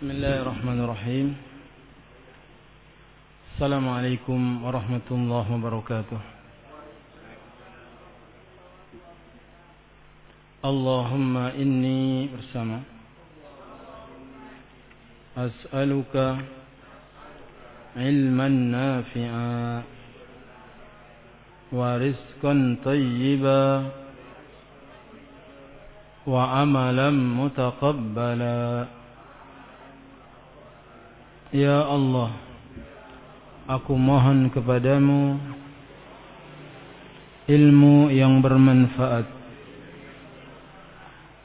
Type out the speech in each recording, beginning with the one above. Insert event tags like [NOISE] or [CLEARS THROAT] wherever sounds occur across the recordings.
بسم الله الرحمن الرحيم. السلام عليكم ورحمة الله وبركاته. اللهم إني bersama أسألك علما نافعا ورزقا طيبا وعملا متقبلا. Ya Allah Aku mohon kepadamu Ilmu yang bermanfaat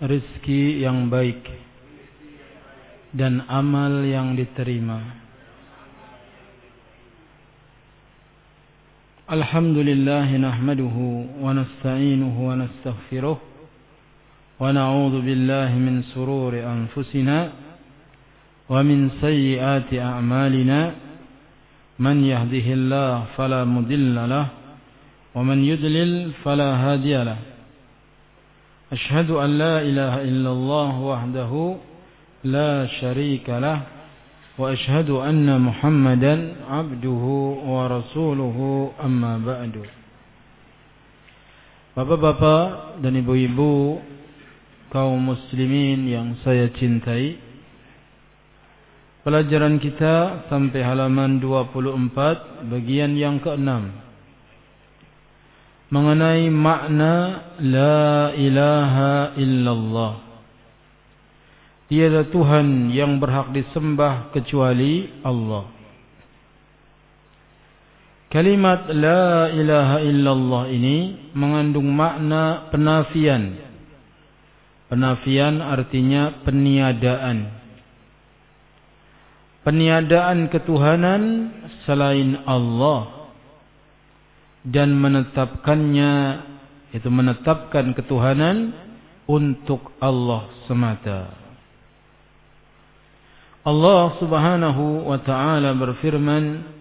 Rizki yang baik Dan amal yang diterima. Alhamdulillah nahmaduhu Wa nasta'inuhu wa sururi anfusina ومن سيئات أعمالنا من يهده الله فلا مضل له ومن يدلل فلا هادي له. أشهد أن لا إله إلا الله وحده لا شريك له وأشهد أن محمدا عبده ورسوله. أما بعد. Bapak-bapak dan ibu-ibu kaum muslimin yang saya cintai Pelajaran kita sampai halaman 24 bagian yang keenam mengenai makna la ilaha illallah. Tiada Tuhan yang berhak disembah kecuali Allah. Kalimat la ilaha illallah ini mengandung makna penafian. Penafian artinya peniadaan peniadaan ketuhanan selain Allah dan menetapkannya itu menetapkan ketuhanan untuk Allah semata. Allah Subhanahu wa taala berfirman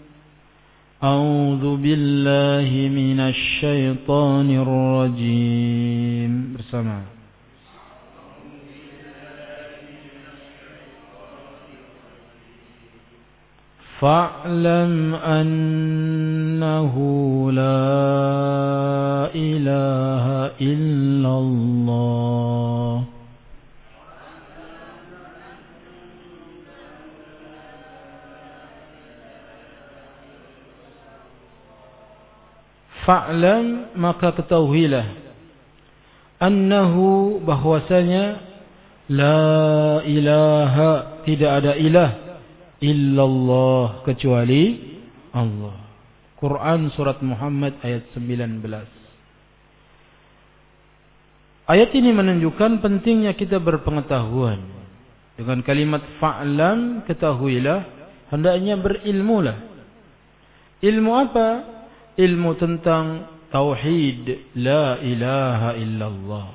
A'udzu billahi minasy syaithanir rajim bersama فاعلم أنه لا إله إلا الله Fa'lam maka ketahuilah annahu bahwasanya la ilaha tidak ada ilah illallah kecuali Allah. Quran surat Muhammad ayat 19. Ayat ini menunjukkan pentingnya kita berpengetahuan. Dengan kalimat fa'lam ketahuilah hendaknya berilmulah. Ilmu apa? Ilmu tentang tauhid la ilaha illallah.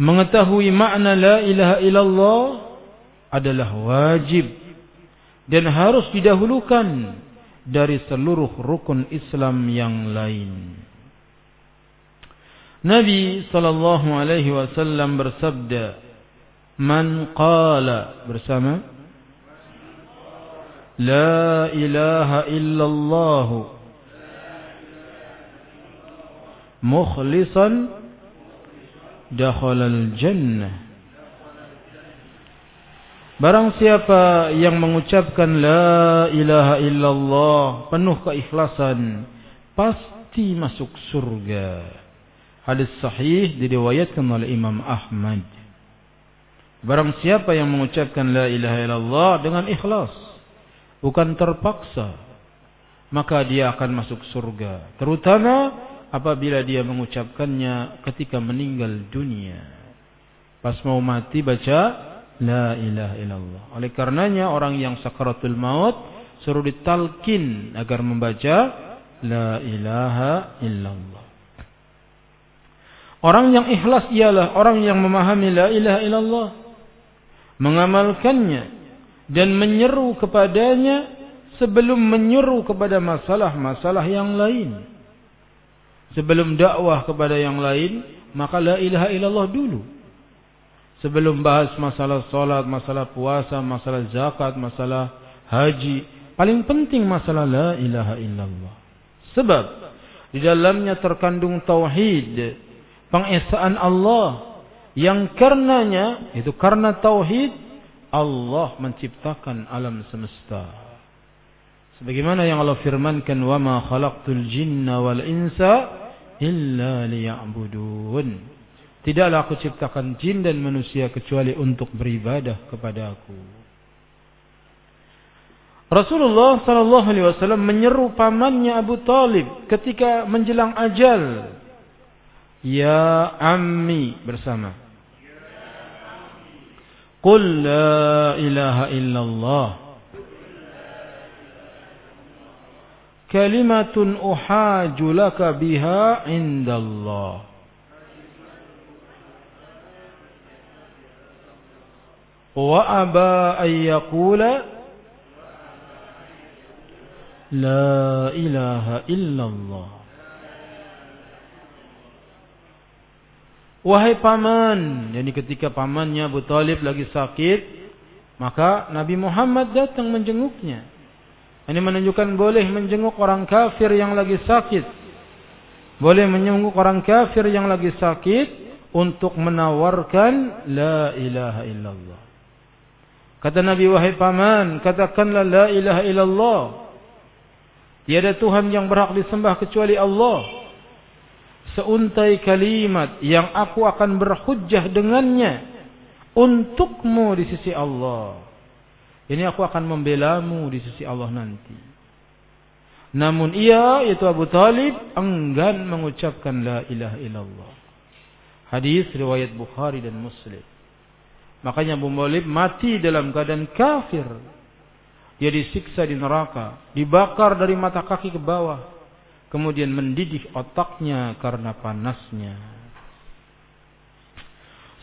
Mengetahui makna la ilaha illallah adalah wajib dan harus didahulukan dari seluruh rukun Islam yang lain. Nabi sallallahu alaihi wasallam bersabda, "Man qala" bersama La ilaha illallah mukhlisan dakhala al-jannah Barang siapa yang mengucapkan la ilaha illallah penuh keikhlasan pasti masuk surga. Hadis sahih diriwayatkan oleh Imam Ahmad. Barang siapa yang mengucapkan la ilaha illallah dengan ikhlas, bukan terpaksa, maka dia akan masuk surga. Terutama apabila dia mengucapkannya ketika meninggal dunia. Pas mau mati baca La ilaha illallah. Oleh karenanya orang yang sakaratul maut suruh ditalkin agar membaca La ilaha illallah. Orang yang ikhlas ialah orang yang memahami La ilaha illallah. Mengamalkannya dan menyeru kepadanya sebelum menyeru kepada masalah-masalah yang lain. Sebelum dakwah kepada yang lain, maka la ilaha illallah dulu. Sebelum bahas masalah solat, masalah puasa, masalah zakat, masalah haji. Paling penting masalah la ilaha illallah. Sebab di dalamnya terkandung tauhid, pengesaan Allah yang karenanya itu karena tauhid Allah menciptakan alam semesta. Sebagaimana yang Allah firmankan, "Wa ma khalaqtul jinna wal insa illa liya'budun." Tidaklah aku ciptakan jin dan manusia kecuali untuk beribadah kepada aku. Rasulullah sallallahu alaihi wasallam menyeru pamannya Abu Talib ketika menjelang ajal. Ya ammi bersama. Qul la ilaha illallah. Kalimatun uhaju laka biha indallah. Aba an yaqula La ilaha illallah Wahai paman, jadi ketika pamannya Abu Talib lagi sakit, maka Nabi Muhammad datang menjenguknya. Ini menunjukkan boleh menjenguk orang kafir yang lagi sakit. Boleh menjenguk orang kafir yang lagi sakit untuk menawarkan la ilaha illallah. Kata Nabi wahai paman, katakanlah la ilaha illallah. Tiada Tuhan yang berhak disembah kecuali Allah seuntai kalimat yang aku akan berhujjah dengannya untukmu di sisi Allah. Ini aku akan membelamu di sisi Allah nanti. Namun ia, yaitu Abu Talib, enggan mengucapkan la ilaha illallah. Hadis riwayat Bukhari dan Muslim. Makanya Abu Talib mati dalam keadaan kafir. Dia disiksa di neraka. Dibakar dari mata kaki ke bawah kemudian mendidih otaknya karena panasnya.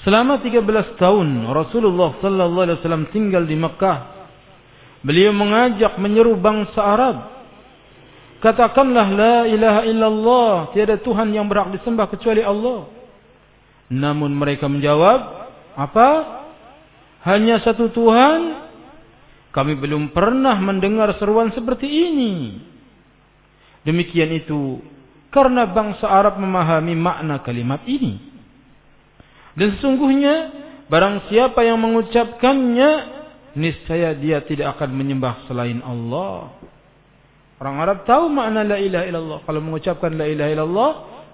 Selama 13 tahun Rasulullah sallallahu alaihi wasallam tinggal di Mekah. Beliau mengajak menyeru bangsa Arab. Katakanlah la ilaha illallah, tiada Tuhan yang berhak disembah kecuali Allah. Namun mereka menjawab, apa? Hanya satu Tuhan? Kami belum pernah mendengar seruan seperti ini. Demikian itu karena bangsa Arab memahami makna kalimat ini. Dan sesungguhnya barang siapa yang mengucapkannya niscaya dia tidak akan menyembah selain Allah. Orang Arab tahu makna la ilaha illallah. Kalau mengucapkan la ilaha illallah,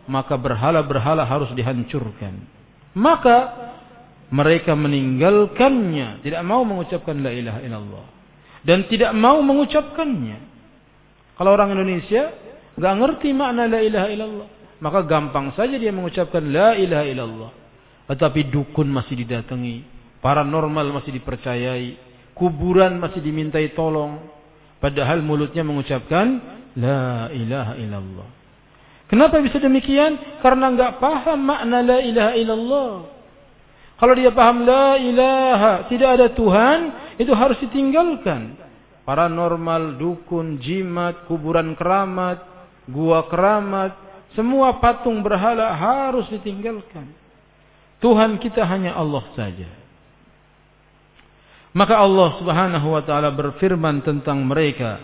maka berhala-berhala harus dihancurkan. Maka mereka meninggalkannya, tidak mau mengucapkan la ilaha illallah dan tidak mau mengucapkannya. Kalau orang Indonesia nggak ngerti makna la ilaha illallah, maka gampang saja dia mengucapkan la ilaha illallah. Tetapi dukun masih didatangi, paranormal masih dipercayai, kuburan masih dimintai tolong, padahal mulutnya mengucapkan la ilaha illallah. Kenapa bisa demikian? Karena nggak paham makna la ilaha illallah. Kalau dia paham la ilaha, tidak ada Tuhan, itu harus ditinggalkan. Paranormal, dukun, jimat, kuburan keramat, gua keramat, semua patung berhala harus ditinggalkan. Tuhan kita hanya Allah saja. Maka Allah Subhanahu wa taala berfirman tentang mereka.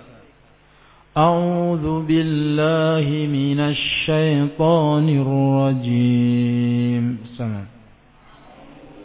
A'udzu billahi minasy syaithanir rajim. Sama.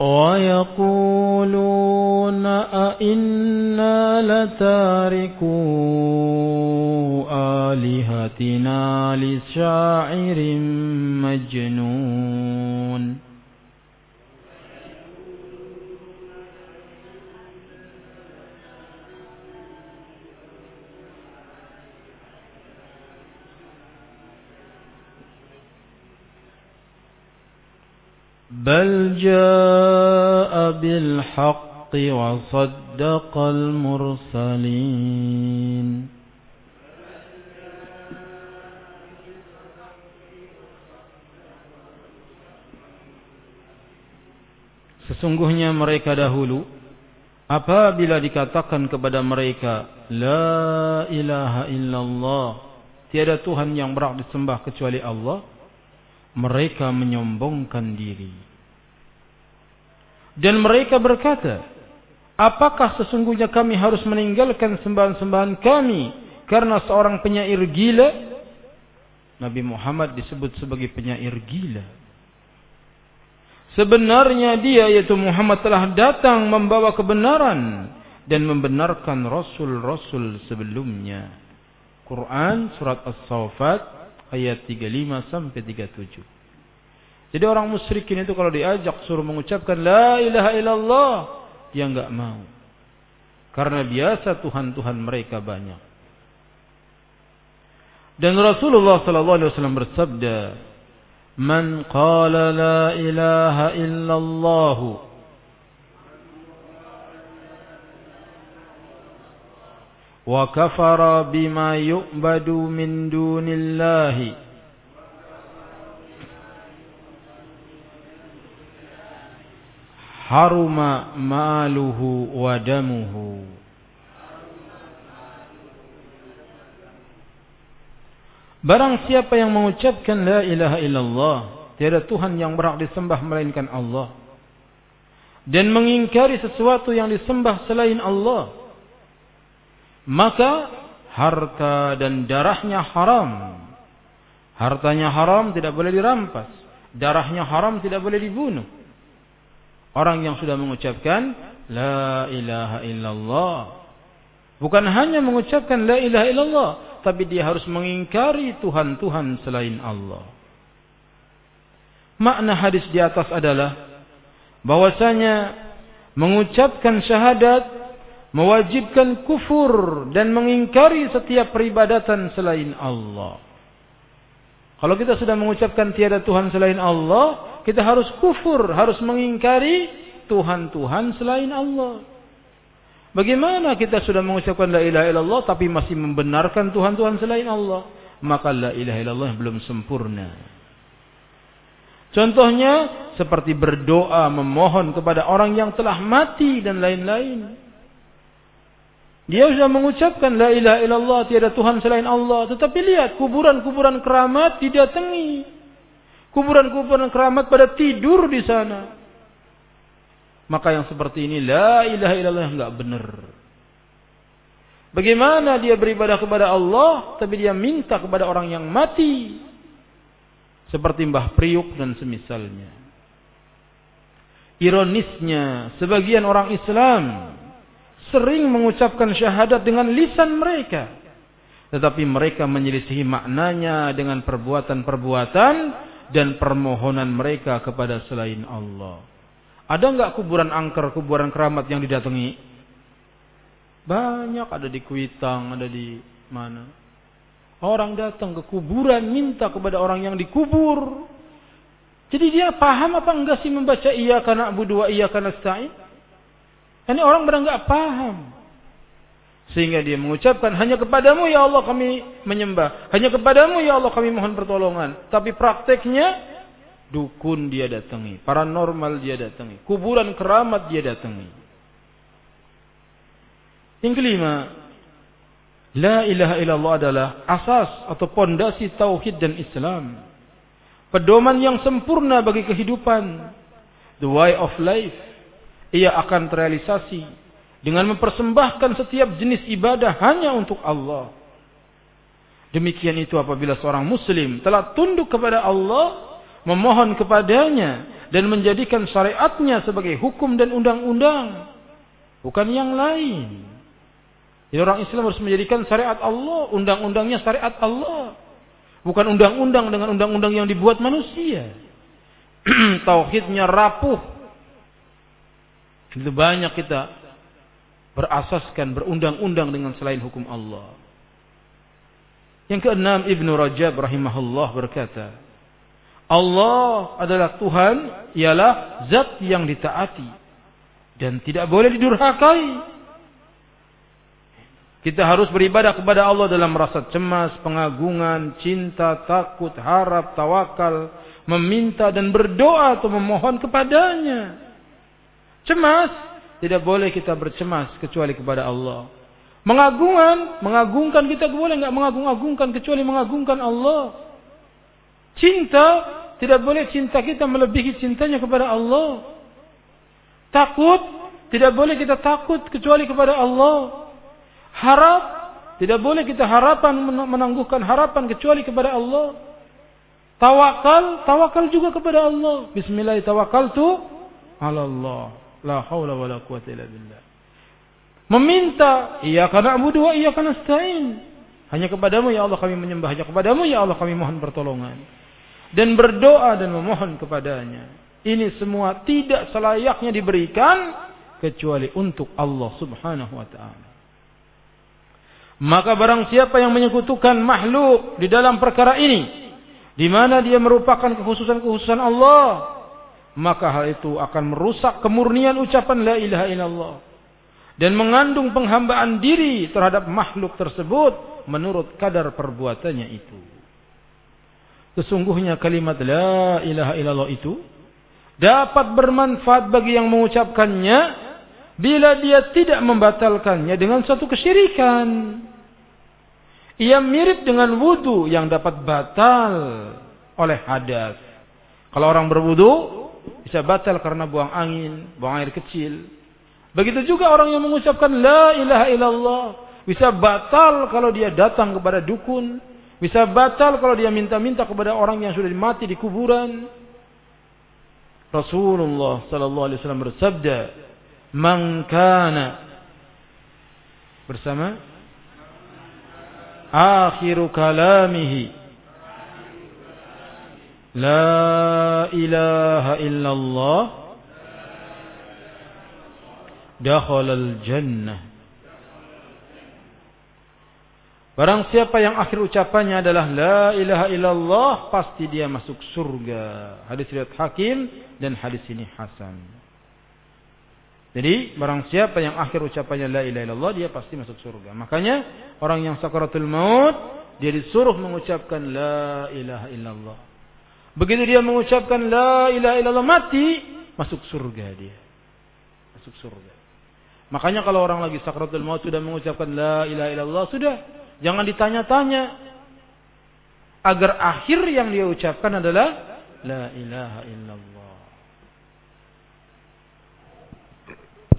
ويقولون أئنا لتاركو آلهتنا لشاعر مجنون. بل جاء بالحق وصدق المرسلين Sesungguhnya mereka dahulu apabila dikatakan kepada mereka la ilaha illallah tiada tuhan yang berhak disembah kecuali Allah mereka menyombongkan diri dan mereka berkata apakah sesungguhnya kami harus meninggalkan sembahan-sembahan kami karena seorang penyair gila Nabi Muhammad disebut sebagai penyair gila Sebenarnya dia yaitu Muhammad telah datang membawa kebenaran dan membenarkan rasul-rasul sebelumnya. Quran surat As-Saffat ayat 35 sampai 37. Jadi orang musyrikin itu kalau diajak suruh mengucapkan la ilaha illallah, dia nggak mau. Karena biasa Tuhan-Tuhan mereka banyak. Dan Rasulullah sallallahu alaihi wasallam bersabda, "Man qala la ilaha illallah" wa kafara bima yu'badu min dunillahi haruma maluhu wa damuhu. Barang siapa yang mengucapkan la ilaha illallah tiada tuhan yang berhak disembah melainkan Allah. Dan mengingkari sesuatu yang disembah selain Allah maka harta dan darahnya haram. Hartanya haram tidak boleh dirampas. Darahnya haram tidak boleh dibunuh. Orang yang sudah mengucapkan la ilaha illallah. Bukan hanya mengucapkan la ilaha illallah tapi dia harus mengingkari Tuhan-Tuhan selain Allah. Makna hadis di atas adalah bahwasanya mengucapkan syahadat mewajibkan kufur dan mengingkari setiap peribadatan selain Allah. Kalau kita sudah mengucapkan tiada Tuhan selain Allah, kita harus kufur, harus mengingkari Tuhan-Tuhan selain Allah. Bagaimana kita sudah mengucapkan la ilaha illallah tapi masih membenarkan Tuhan-Tuhan selain Allah? Maka la ilaha illallah belum sempurna. Contohnya seperti berdoa memohon kepada orang yang telah mati dan lain-lain. Dia sudah mengucapkan la ilaha illallah tiada Tuhan selain Allah, tetapi lihat kuburan-kuburan keramat didatangi. Kuburan-kuburan keramat pada tidur di sana. Maka yang seperti ini la ilaha illallah enggak benar. Bagaimana dia beribadah kepada Allah tapi dia minta kepada orang yang mati? Seperti Mbah Priuk dan semisalnya. Ironisnya, sebagian orang Islam sering mengucapkan syahadat dengan lisan mereka. Tetapi mereka menyelisihi maknanya dengan perbuatan-perbuatan dan permohonan mereka kepada selain Allah. Ada nggak kuburan angker, kuburan keramat yang didatangi? Banyak ada di Kuitang, ada di mana. Orang datang ke kuburan minta kepada orang yang dikubur. Jadi dia paham apa enggak sih membaca iya karena Abu Dua iya karena Sa'id? Ini orang benar enggak paham. Sehingga dia mengucapkan hanya kepadamu ya Allah kami menyembah. Hanya kepadamu ya Allah kami mohon pertolongan. Tapi prakteknya Dukun dia datangi, paranormal dia datangi, kuburan keramat dia datangi. Yang kelima, la ilaha illallah adalah asas atau pondasi tauhid dan Islam. Pedoman yang sempurna bagi kehidupan. The way of life. Ia akan terrealisasi dengan mempersembahkan setiap jenis ibadah hanya untuk Allah. Demikian itu apabila seorang muslim telah tunduk kepada Allah memohon kepadanya dan menjadikan syariatnya sebagai hukum dan undang-undang. Bukan yang lain. Jadi orang Islam harus menjadikan syariat Allah undang-undangnya syariat Allah. Bukan undang-undang dengan undang-undang yang dibuat manusia. [CLEARS THROAT] Tauhidnya rapuh. Itu banyak kita berasaskan berundang-undang dengan selain hukum Allah yang keenam Ibnu Rajab rahimahullah berkata Allah adalah Tuhan, ialah zat yang ditaati dan tidak boleh didurhakai. Kita harus beribadah kepada Allah dalam rasa cemas, pengagungan, cinta, takut, harap, tawakal, meminta dan berdoa atau memohon kepadanya. Cemas, tidak boleh kita bercemas kecuali kepada Allah. Mengagungan, mengagungkan kita boleh nggak mengagung-agungkan kecuali mengagungkan Allah. Cinta, tidak boleh cinta kita melebihi cintanya kepada Allah. Takut, tidak boleh kita takut kecuali kepada Allah. Harap tidak boleh kita harapan menangguhkan harapan kecuali kepada Allah. Tawakal, tawakal juga kepada Allah. Bismillah tawakkaltu ala Allah. La haula wala quwata illa billah. Meminta, iyyaka na'budu wa iyyaka nasta'in. Hanya kepadamu ya Allah kami menyembah, hanya kepadamu ya Allah kami mohon pertolongan. Dan berdoa dan memohon kepadanya. Ini semua tidak selayaknya diberikan kecuali untuk Allah Subhanahu wa taala. Maka barang siapa yang menyekutukan makhluk di dalam perkara ini, di mana dia merupakan kekhususan-kekhususan Allah, maka hal itu akan merusak kemurnian ucapan la ilaha illallah dan mengandung penghambaan diri terhadap makhluk tersebut menurut kadar perbuatannya itu. Sesungguhnya kalimat la ilaha illallah itu dapat bermanfaat bagi yang mengucapkannya bila dia tidak membatalkannya dengan suatu kesyirikan. Ia mirip dengan wudhu yang dapat batal oleh hadas. Kalau orang berwudhu bisa batal karena buang angin, buang air kecil. Begitu juga orang yang mengucapkan la ilaha illallah bisa batal kalau dia datang kepada dukun, bisa batal kalau dia minta-minta kepada orang yang sudah mati di kuburan. Rasulullah sallallahu alaihi wasallam bersabda, man kana bersama akhiru kalamihi la ilaha illallah dakhala al-jannah Barang siapa yang akhir ucapannya adalah la ilaha illallah pasti dia masuk surga. Hadis riwayat Hakim dan hadis ini hasan. Jadi barang siapa yang akhir ucapannya la ilaha illallah dia pasti masuk surga. Makanya orang yang sakaratul maut dia disuruh mengucapkan la ilaha illallah. Begitu dia mengucapkan la ilaha illallah mati masuk surga dia. Masuk surga. Makanya kalau orang lagi sakaratul maut sudah mengucapkan la ilaha illallah sudah jangan ditanya-tanya agar akhir yang dia ucapkan adalah la ilaha illallah.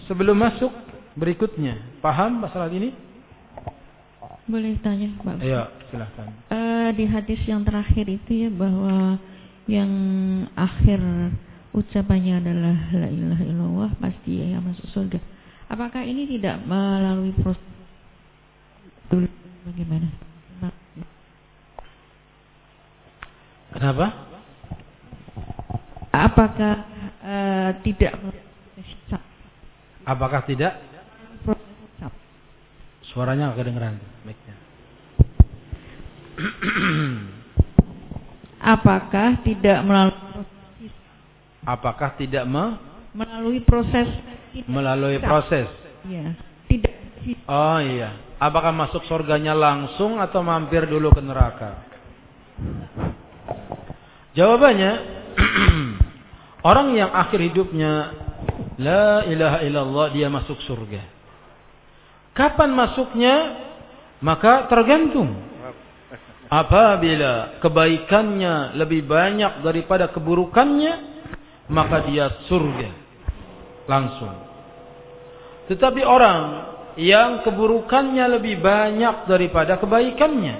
Sebelum masuk berikutnya, paham masalah ini? Boleh tanya, Pak? Iya, silahkan. Uh, di hadis yang terakhir itu ya bahwa yang akhir ucapannya adalah la ilaha illallah pasti ya masuk surga. Apakah ini tidak melalui proses dulu bagaimana? Kenapa? Apakah uh, tidak Apakah tidak? Suaranya agak kedengeran. [CLEARS THROAT] Apakah tidak melalui Apakah tidak me? melalui proses melalui proses? Iya. Tidak. Oh iya. Apakah masuk surganya langsung atau mampir dulu ke neraka? Jawabannya [CLEARS THROAT] orang yang akhir hidupnya La ilaha illallah dia masuk surga. Kapan masuknya? Maka tergantung. Apabila kebaikannya lebih banyak daripada keburukannya, maka dia surga. Langsung. Tetapi orang yang keburukannya lebih banyak daripada kebaikannya.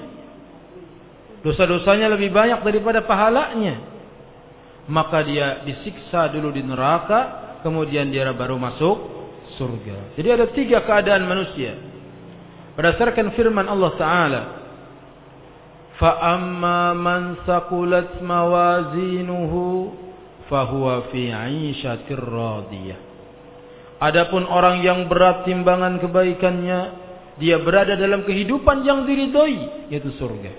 Dosa-dosanya lebih banyak daripada pahalanya. Maka dia disiksa dulu di neraka kemudian dia baru masuk surga. Jadi ada tiga keadaan manusia. Berdasarkan firman Allah Ta'ala. فَأَمَّا مَنْ ثَقُلَتْ مَوَازِينُهُ فَهُوَ فِي عِيشَةٍ رَاضِيَةٍ Adapun orang yang berat timbangan kebaikannya, dia berada dalam kehidupan yang diridhoi, yaitu surga.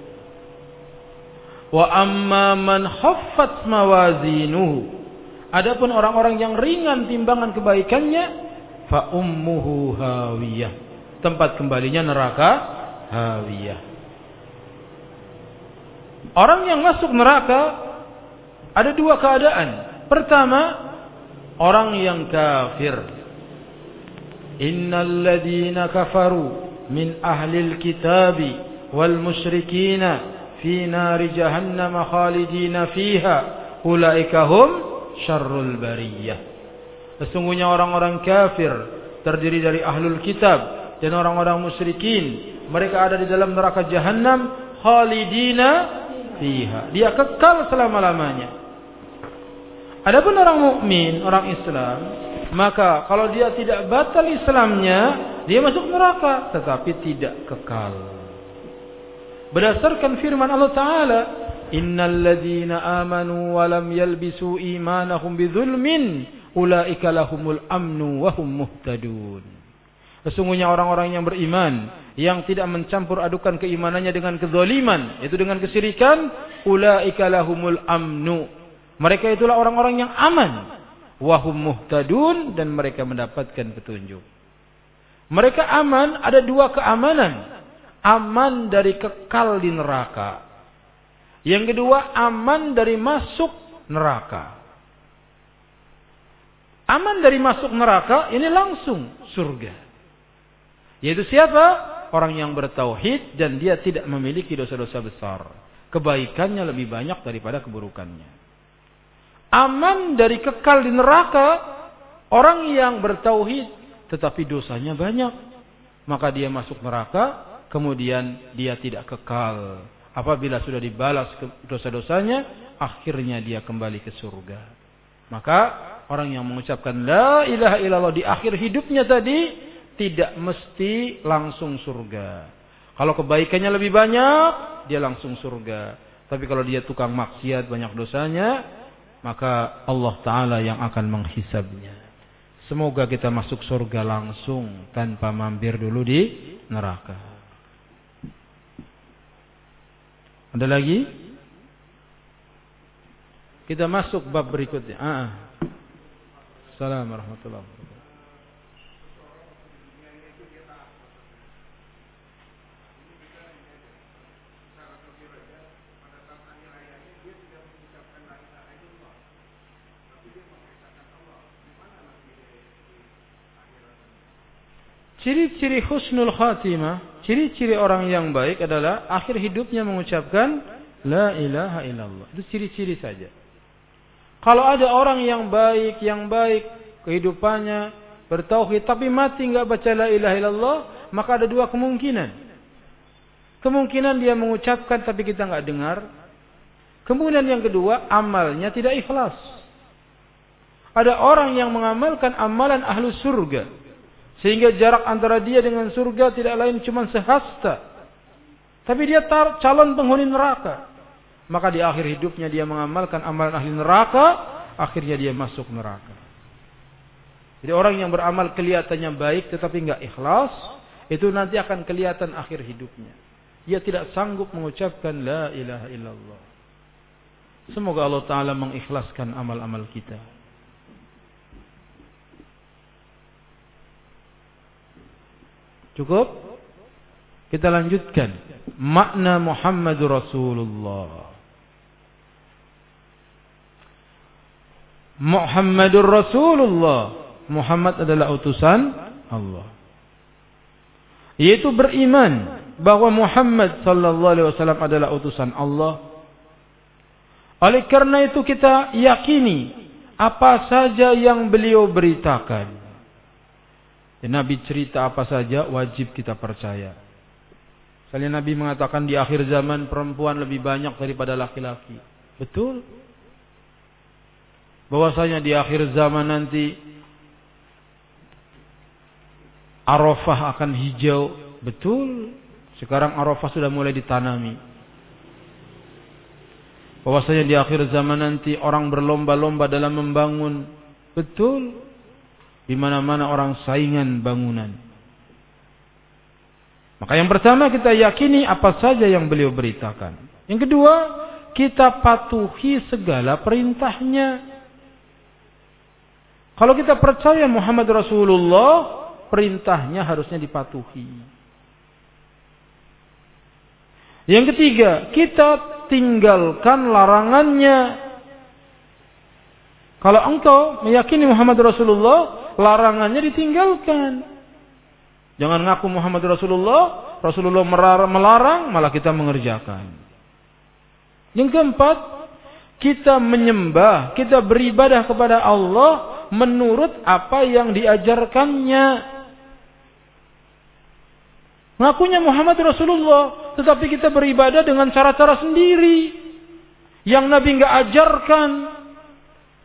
Wa amma man khaffat mawazinuhu. Adapun orang-orang yang ringan timbangan kebaikannya, fa ummuhu hawiyah. Tempat kembalinya neraka hawiyah. Orang yang masuk neraka ada dua keadaan. Pertama, orang yang kafir. Innal ladzina kafaru min ahlil kitabi wal musyrikina fi nari jahannam khalidina fiha ulaika hum syarrul bariyah. Sesungguhnya orang-orang kafir terdiri dari ahlul kitab dan orang-orang musyrikin. Mereka ada di dalam neraka jahanam khalidina fiha. Dia kekal selama-lamanya. Adapun orang mukmin, orang Islam, maka kalau dia tidak batal Islamnya, dia masuk neraka tetapi tidak kekal. Berdasarkan firman Allah Taala, "Innal ladzina amanu wa lam yalbisu imanahum bidzulmin, ulaika lahumul amnu wa hum muhtadun." Sesungguhnya orang-orang yang beriman yang tidak mencampur adukan keimanannya dengan kezaliman, yaitu dengan kesyirikan, ulaika lahumul amnu. Mereka itulah orang-orang yang aman, wahum muhtadun dan mereka mendapatkan petunjuk. Mereka aman, ada dua keamanan. Aman dari kekal di neraka. Yang kedua, aman dari masuk neraka. Aman dari masuk neraka, ini langsung surga. Yaitu siapa? Orang yang bertauhid dan dia tidak memiliki dosa-dosa besar. Kebaikannya lebih banyak daripada keburukannya. Aman dari kekal di neraka, orang yang bertauhid tetapi dosanya banyak. Maka dia masuk neraka, kemudian dia tidak kekal. Apabila sudah dibalas dosa-dosanya, akhirnya dia kembali ke surga. Maka orang yang mengucapkan la ilaha illallah di akhir hidupnya tadi tidak mesti langsung surga. Kalau kebaikannya lebih banyak, dia langsung surga. Tapi kalau dia tukang maksiat banyak dosanya, maka Allah Ta'ala yang akan menghisabnya. Semoga kita masuk surga langsung tanpa mampir dulu di neraka. Ada lagi? Kita masuk bab berikutnya. Ah. Assalamualaikum warahmatullahi wabarakatuh. Ciri-ciri husnul khatimah, ciri-ciri orang yang baik adalah akhir hidupnya mengucapkan la ilaha illallah. Itu ciri-ciri saja. Kalau ada orang yang baik, yang baik kehidupannya bertauhid tapi mati nggak baca la ilaha illallah, maka ada dua kemungkinan. Kemungkinan dia mengucapkan tapi kita nggak dengar. Kemudian yang kedua, amalnya tidak ikhlas. Ada orang yang mengamalkan amalan ahlu surga sehingga jarak antara dia dengan surga tidak lain cuma sehasta. Tapi dia tar calon penghuni neraka. Maka di akhir hidupnya dia mengamalkan amalan ahli neraka, akhirnya dia masuk neraka. Jadi orang yang beramal kelihatannya baik tetapi nggak ikhlas, itu nanti akan kelihatan akhir hidupnya. Dia tidak sanggup mengucapkan la ilaha illallah. Semoga Allah Ta'ala mengikhlaskan amal-amal kita. Cukup? Kita lanjutkan. Makna Muhammadur Rasulullah. Muhammadur Rasulullah. Muhammad adalah utusan Allah. Yaitu beriman bahwa Muhammad sallallahu alaihi wasallam adalah utusan Allah. Oleh karena itu kita yakini apa saja yang beliau beritakan. Ya, Nabi cerita apa saja wajib kita percaya. Misalnya Nabi mengatakan di akhir zaman perempuan lebih banyak daripada laki-laki. Betul. Bahwasanya di akhir zaman nanti Arafah akan hijau. Betul. Sekarang Arafah sudah mulai ditanami. Bahwasanya di akhir zaman nanti orang berlomba-lomba dalam membangun. Betul. Di mana-mana orang saingan bangunan. Maka yang pertama kita yakini apa saja yang beliau beritakan. Yang kedua, kita patuhi segala perintahnya. Kalau kita percaya Muhammad Rasulullah, perintahnya harusnya dipatuhi. Yang ketiga, kita tinggalkan larangannya. Kalau engkau meyakini Muhammad Rasulullah, larangannya ditinggalkan. Jangan ngaku Muhammad Rasulullah, Rasulullah melarang, malah kita mengerjakan. Yang keempat, kita menyembah, kita beribadah kepada Allah menurut apa yang diajarkannya. Ngakunya Muhammad Rasulullah, tetapi kita beribadah dengan cara-cara sendiri yang Nabi nggak ajarkan.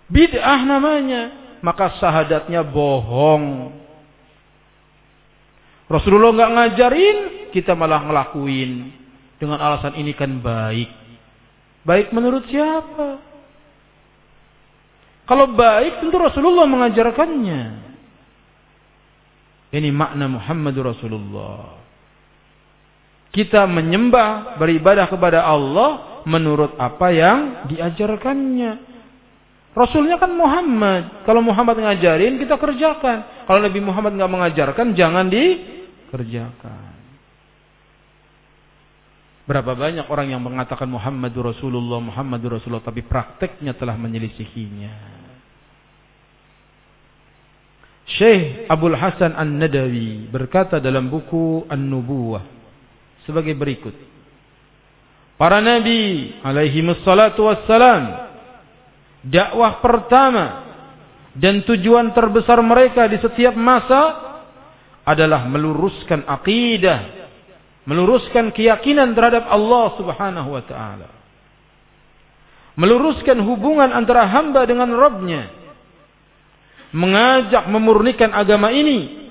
Bid'ah namanya, maka sahadatnya bohong. Rasulullah nggak ngajarin, kita malah ngelakuin dengan alasan ini kan baik. Baik menurut siapa? Kalau baik tentu Rasulullah mengajarkannya. Ini makna Muhammad Rasulullah. Kita menyembah, beribadah kepada Allah menurut apa yang diajarkannya. Rasulnya kan Muhammad. Kalau Muhammad ngajarin, kita kerjakan. Kalau Nabi Muhammad nggak mengajarkan, jangan dikerjakan. Berapa banyak orang yang mengatakan Muhammad Rasulullah, Muhammad Rasulullah, tapi prakteknya telah menyelisihinya. Syekh Abdul Hasan An-Nadawi berkata dalam buku An-Nubuwah sebagai berikut. Para nabi alaihi wassalam dakwah pertama dan tujuan terbesar mereka di setiap masa adalah meluruskan akidah, meluruskan keyakinan terhadap Allah Subhanahu wa taala. Meluruskan hubungan antara hamba dengan Rabbnya. Mengajak memurnikan agama ini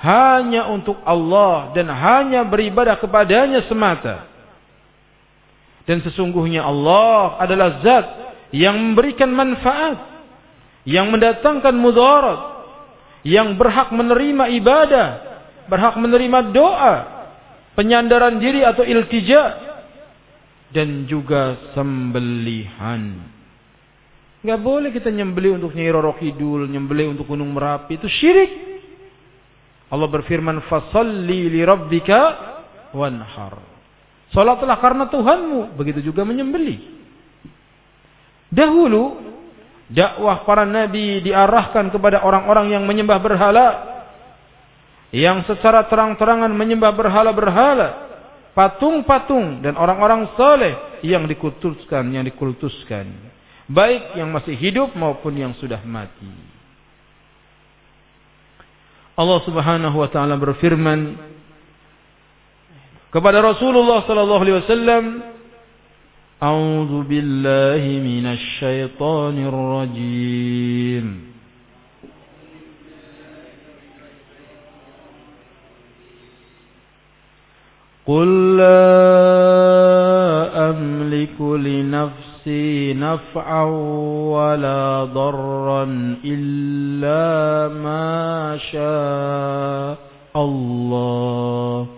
hanya untuk Allah dan hanya beribadah kepadanya semata. Dan sesungguhnya Allah adalah zat yang memberikan manfaat, yang mendatangkan mudarat, yang berhak menerima ibadah, berhak menerima doa, penyandaran diri atau iltija, dan juga sembelihan. Gak boleh kita nyembeli untuk Nyai Roro Kidul, untuk Gunung Merapi, itu syirik. Allah berfirman, "Fasalli li rabbika wanhar." Salatlah karena Tuhanmu, begitu juga menyembeli. Dahulu dakwah para nabi diarahkan kepada orang-orang yang menyembah berhala yang secara terang-terangan menyembah berhala-berhala, patung-patung dan orang-orang saleh yang dikultuskan, yang dikultuskan, baik yang masih hidup maupun yang sudah mati. Allah Subhanahu wa taala berfirman kepada Rasulullah sallallahu alaihi wasallam أعوذ بالله من الشيطان الرجيم. قل لا أملك لنفسي نفعا ولا ضرا إلا ما شاء الله.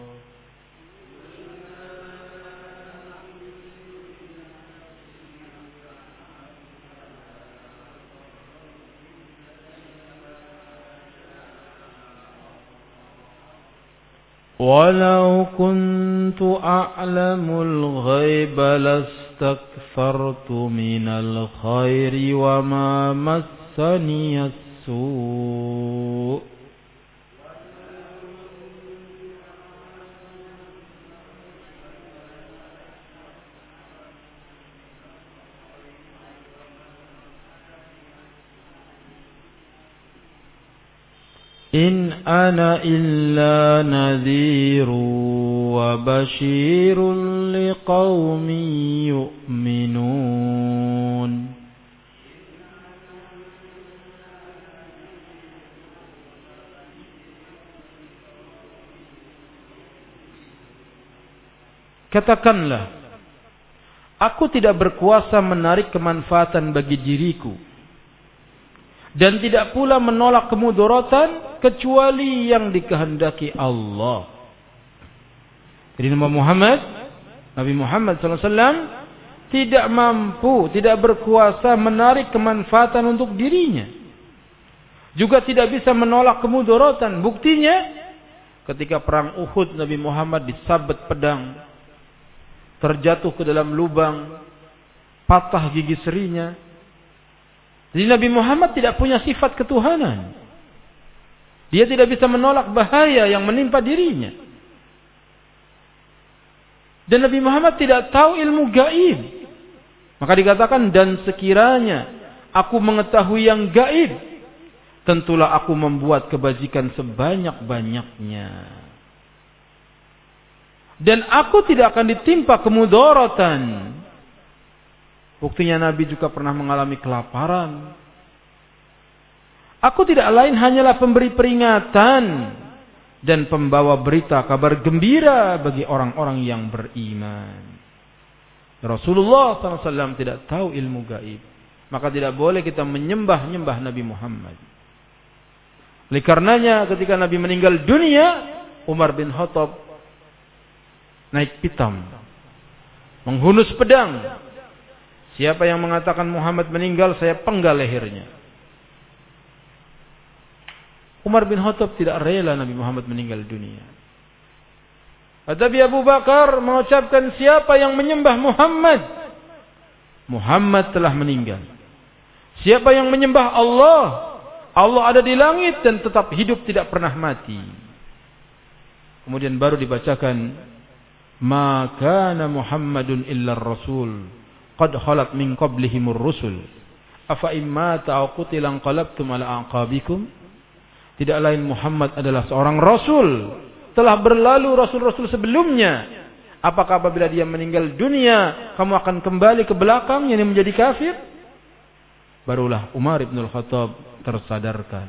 ولو كنت أعلم الغيب لاستكثرت من الخير وما مسني السوء. إن أنا إلا نذير وبشير لقوم يؤمنون Katakanlah, aku tidak berkuasa menarik kemanfaatan bagi diriku dan tidak pula menolak kemudorotan kecuali yang dikehendaki Allah. Jadi Nabi Muhammad, Nabi Muhammad SAW tidak mampu, tidak berkuasa menarik kemanfaatan untuk dirinya. Juga tidak bisa menolak kemudorotan. Buktinya ketika perang Uhud Nabi Muhammad disabet pedang, terjatuh ke dalam lubang, patah gigi serinya. Jadi Nabi Muhammad tidak punya sifat ketuhanan. Dia tidak bisa menolak bahaya yang menimpa dirinya. Dan Nabi Muhammad tidak tahu ilmu gaib. Maka dikatakan dan sekiranya aku mengetahui yang gaib, tentulah aku membuat kebajikan sebanyak-banyaknya. Dan aku tidak akan ditimpa kemudorotan. Buktinya Nabi juga pernah mengalami kelaparan. Aku tidak lain hanyalah pemberi peringatan dan pembawa berita kabar gembira bagi orang-orang yang beriman. Rasulullah SAW tidak tahu ilmu gaib. Maka tidak boleh kita menyembah-nyembah Nabi Muhammad. Oleh karenanya ketika Nabi meninggal dunia, Umar bin Khattab naik pitam. Menghunus pedang. Siapa yang mengatakan Muhammad meninggal, saya penggal lehernya. Umar bin Khattab tidak rela Nabi Muhammad meninggal dunia. Tetapi Abu Bakar mengucapkan siapa yang menyembah Muhammad. Muhammad telah meninggal. Siapa yang menyembah Allah. Allah ada di langit dan tetap hidup tidak pernah mati. Kemudian baru dibacakan. Maka Muhammadun illa rasul. Qad khalat min qablihimur rusul. Afa imma ta'uqutilan qalabtum ala aqabikum. Tidak lain Muhammad adalah seorang rasul telah berlalu rasul-rasul sebelumnya. Apakah apabila dia meninggal dunia, kamu akan kembali ke belakang yang menjadi kafir? Barulah Umar ibn khattab tersadarkan.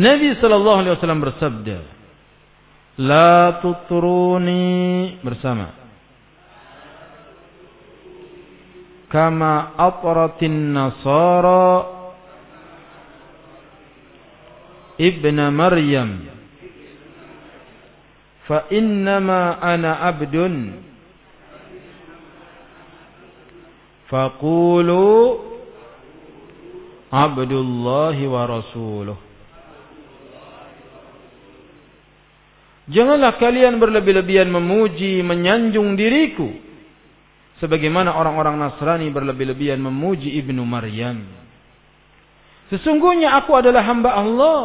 Nabi sallallahu alaihi wasallam bersabda, "La tutruni bersama kama atratin nasara ibna maryam. Fa innama ana abdun. Faqulu abdullahi wa rasuluh. Janganlah kalian berlebih-lebihan memuji, menyanjung diriku. Sebagaimana orang-orang Nasrani berlebih-lebihan memuji Ibnu Maryam. Sesungguhnya aku adalah hamba Allah.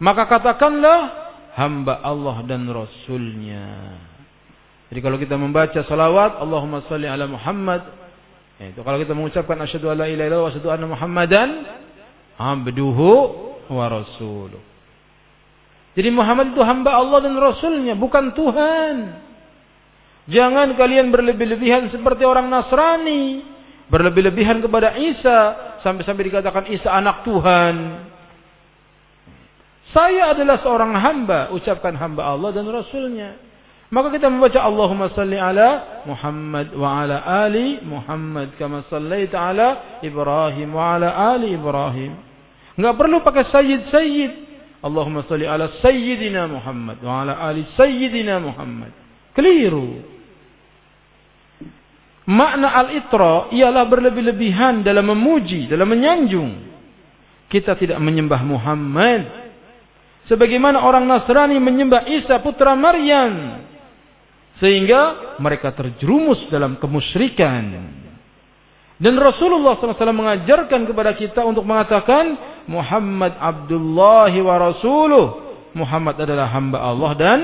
Maka katakanlah hamba Allah dan Rasulnya. Jadi kalau kita membaca salawat, Allahumma salli ala Muhammad. Ya, itu kalau kita mengucapkan asyhadu alla ilaha illallah wa asyhadu anna Muhammadan abduhu wa rasuluh. Jadi Muhammad itu hamba Allah dan Rasulnya, bukan Tuhan. Jangan kalian berlebih-lebihan seperti orang Nasrani. Berlebih-lebihan kepada Isa. Sampai-sampai dikatakan Isa anak Tuhan. Saya adalah seorang hamba, ucapkan hamba Allah dan Rasulnya. Maka kita membaca Allahumma salli ala Muhammad wa ala ali Muhammad kama sallaita ala Ibrahim wa ala ali Ibrahim. Enggak perlu pakai sayyid-sayyid. Allahumma salli ala sayyidina Muhammad wa ala ali sayyidina Muhammad. Keliru. Makna al-itra ialah berlebih-lebihan dalam memuji, dalam menyanjung. Kita tidak menyembah Muhammad, Sebagaimana orang Nasrani menyembah Isa putra Maryam. Sehingga mereka terjerumus dalam kemusyrikan. Dan Rasulullah SAW mengajarkan kepada kita untuk mengatakan Muhammad Abdullah wa Rasuluh. Muhammad adalah hamba Allah dan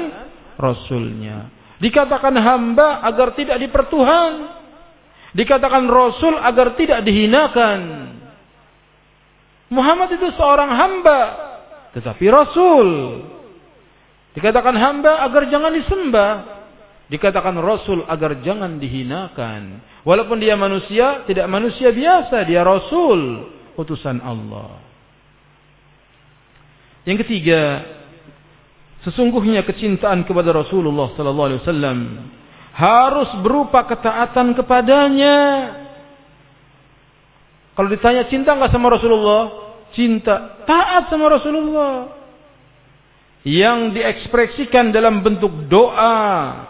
Rasulnya. Dikatakan hamba agar tidak dipertuhan. Dikatakan Rasul agar tidak dihinakan. Muhammad itu seorang hamba tetapi Rasul. Dikatakan hamba agar jangan disembah. Dikatakan Rasul agar jangan dihinakan. Walaupun dia manusia, tidak manusia biasa. Dia Rasul. Utusan Allah. Yang ketiga, sesungguhnya kecintaan kepada Rasulullah sallallahu alaihi wasallam harus berupa ketaatan kepadanya. Kalau ditanya cinta enggak sama Rasulullah? cinta, taat sama Rasulullah. Yang diekspresikan dalam bentuk doa,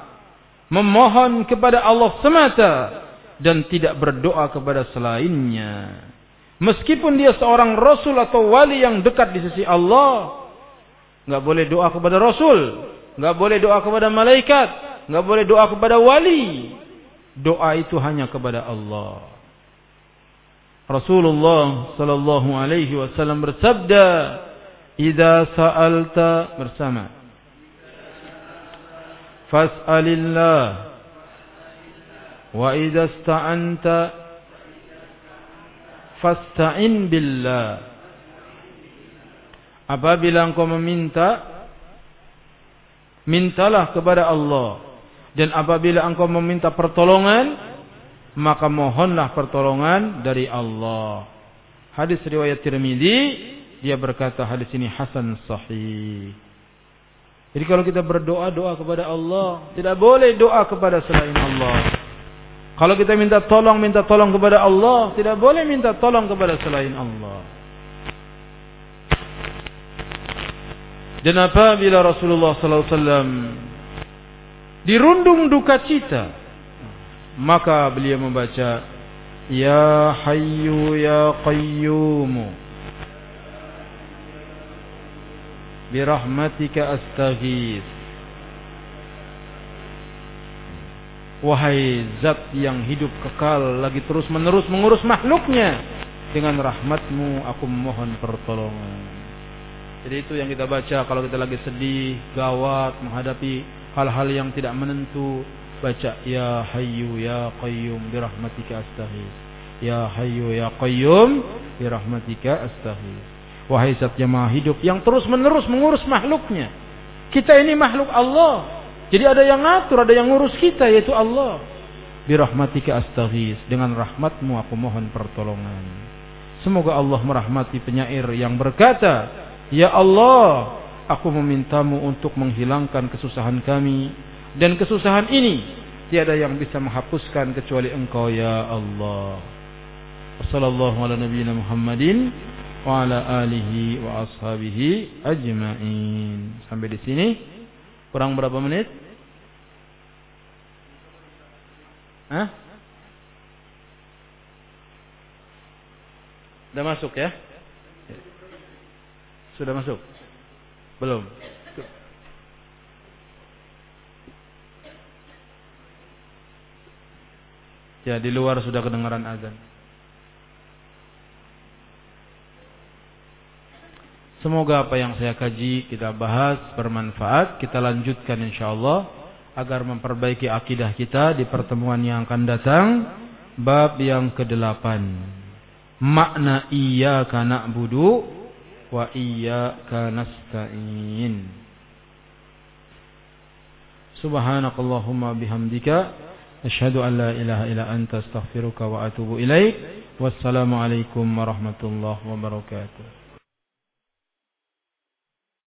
memohon kepada Allah semata dan tidak berdoa kepada selainnya. Meskipun dia seorang rasul atau wali yang dekat di sisi Allah, nggak boleh doa kepada rasul, nggak boleh doa kepada malaikat, nggak boleh doa kepada wali. Doa itu hanya kepada Allah. Rasulullah sallallahu alaihi wasallam bersabda, "Idza sa'alta bersama fas'alillah wa idza ista'anta fasta'in billah." Apabila engkau meminta mintalah kepada Allah dan apabila engkau meminta pertolongan maka mohonlah pertolongan dari Allah. Hadis riwayat Tirmidzi, dia berkata hadis ini hasan sahih. Jadi kalau kita berdoa doa kepada Allah, tidak boleh doa kepada selain Allah. Kalau kita minta tolong minta tolong kepada Allah, tidak boleh minta tolong kepada selain Allah. Dan apabila Rasulullah sallallahu alaihi wasallam dirundung duka cita maka beliau membaca Ya Hayyu Ya Qayyum Birahmatika astaghith. Wahai zat yang hidup kekal Lagi terus menerus mengurus makhluknya Dengan rahmatmu aku mohon pertolongan Jadi itu yang kita baca Kalau kita lagi sedih, gawat Menghadapi hal-hal yang tidak menentu baca ya hayyu ya qayyum bi rahmatika astaghis. Ya hayyu ya qayyum bi rahmatika astaghis. Wahai zat yang hidup yang terus menerus mengurus makhluknya. Kita ini makhluk Allah. Jadi ada yang ngatur ada yang ngurus kita yaitu Allah. Bi rahmatika astaghis. Dengan rahmatmu aku mohon pertolongan. Semoga Allah merahmati penyair yang berkata ya Allah aku memintamu untuk menghilangkan kesusahan kami dan kesusahan ini tiada yang bisa menghapuskan kecuali Engkau ya Allah. Wassallallahu ala nabiyyina Muhammadin wa ala alihi wa ashabihi ajma'in. Sampai di sini kurang berapa menit? Hah? Sudah masuk ya? Sudah masuk? Belum. Ya, di luar sudah kedengaran azan. Semoga apa yang saya kaji kita bahas bermanfaat. Kita lanjutkan insyaallah agar memperbaiki akidah kita di pertemuan yang akan datang. Bab yang ke-8. Makna iyyaka na'budu wa iyyaka nasta'in. Subhanakallahumma bihamdika أشهد أن لا إله إلا أنت أستغفرك وأتوب إليك والسلام عليكم ورحمة الله وبركاته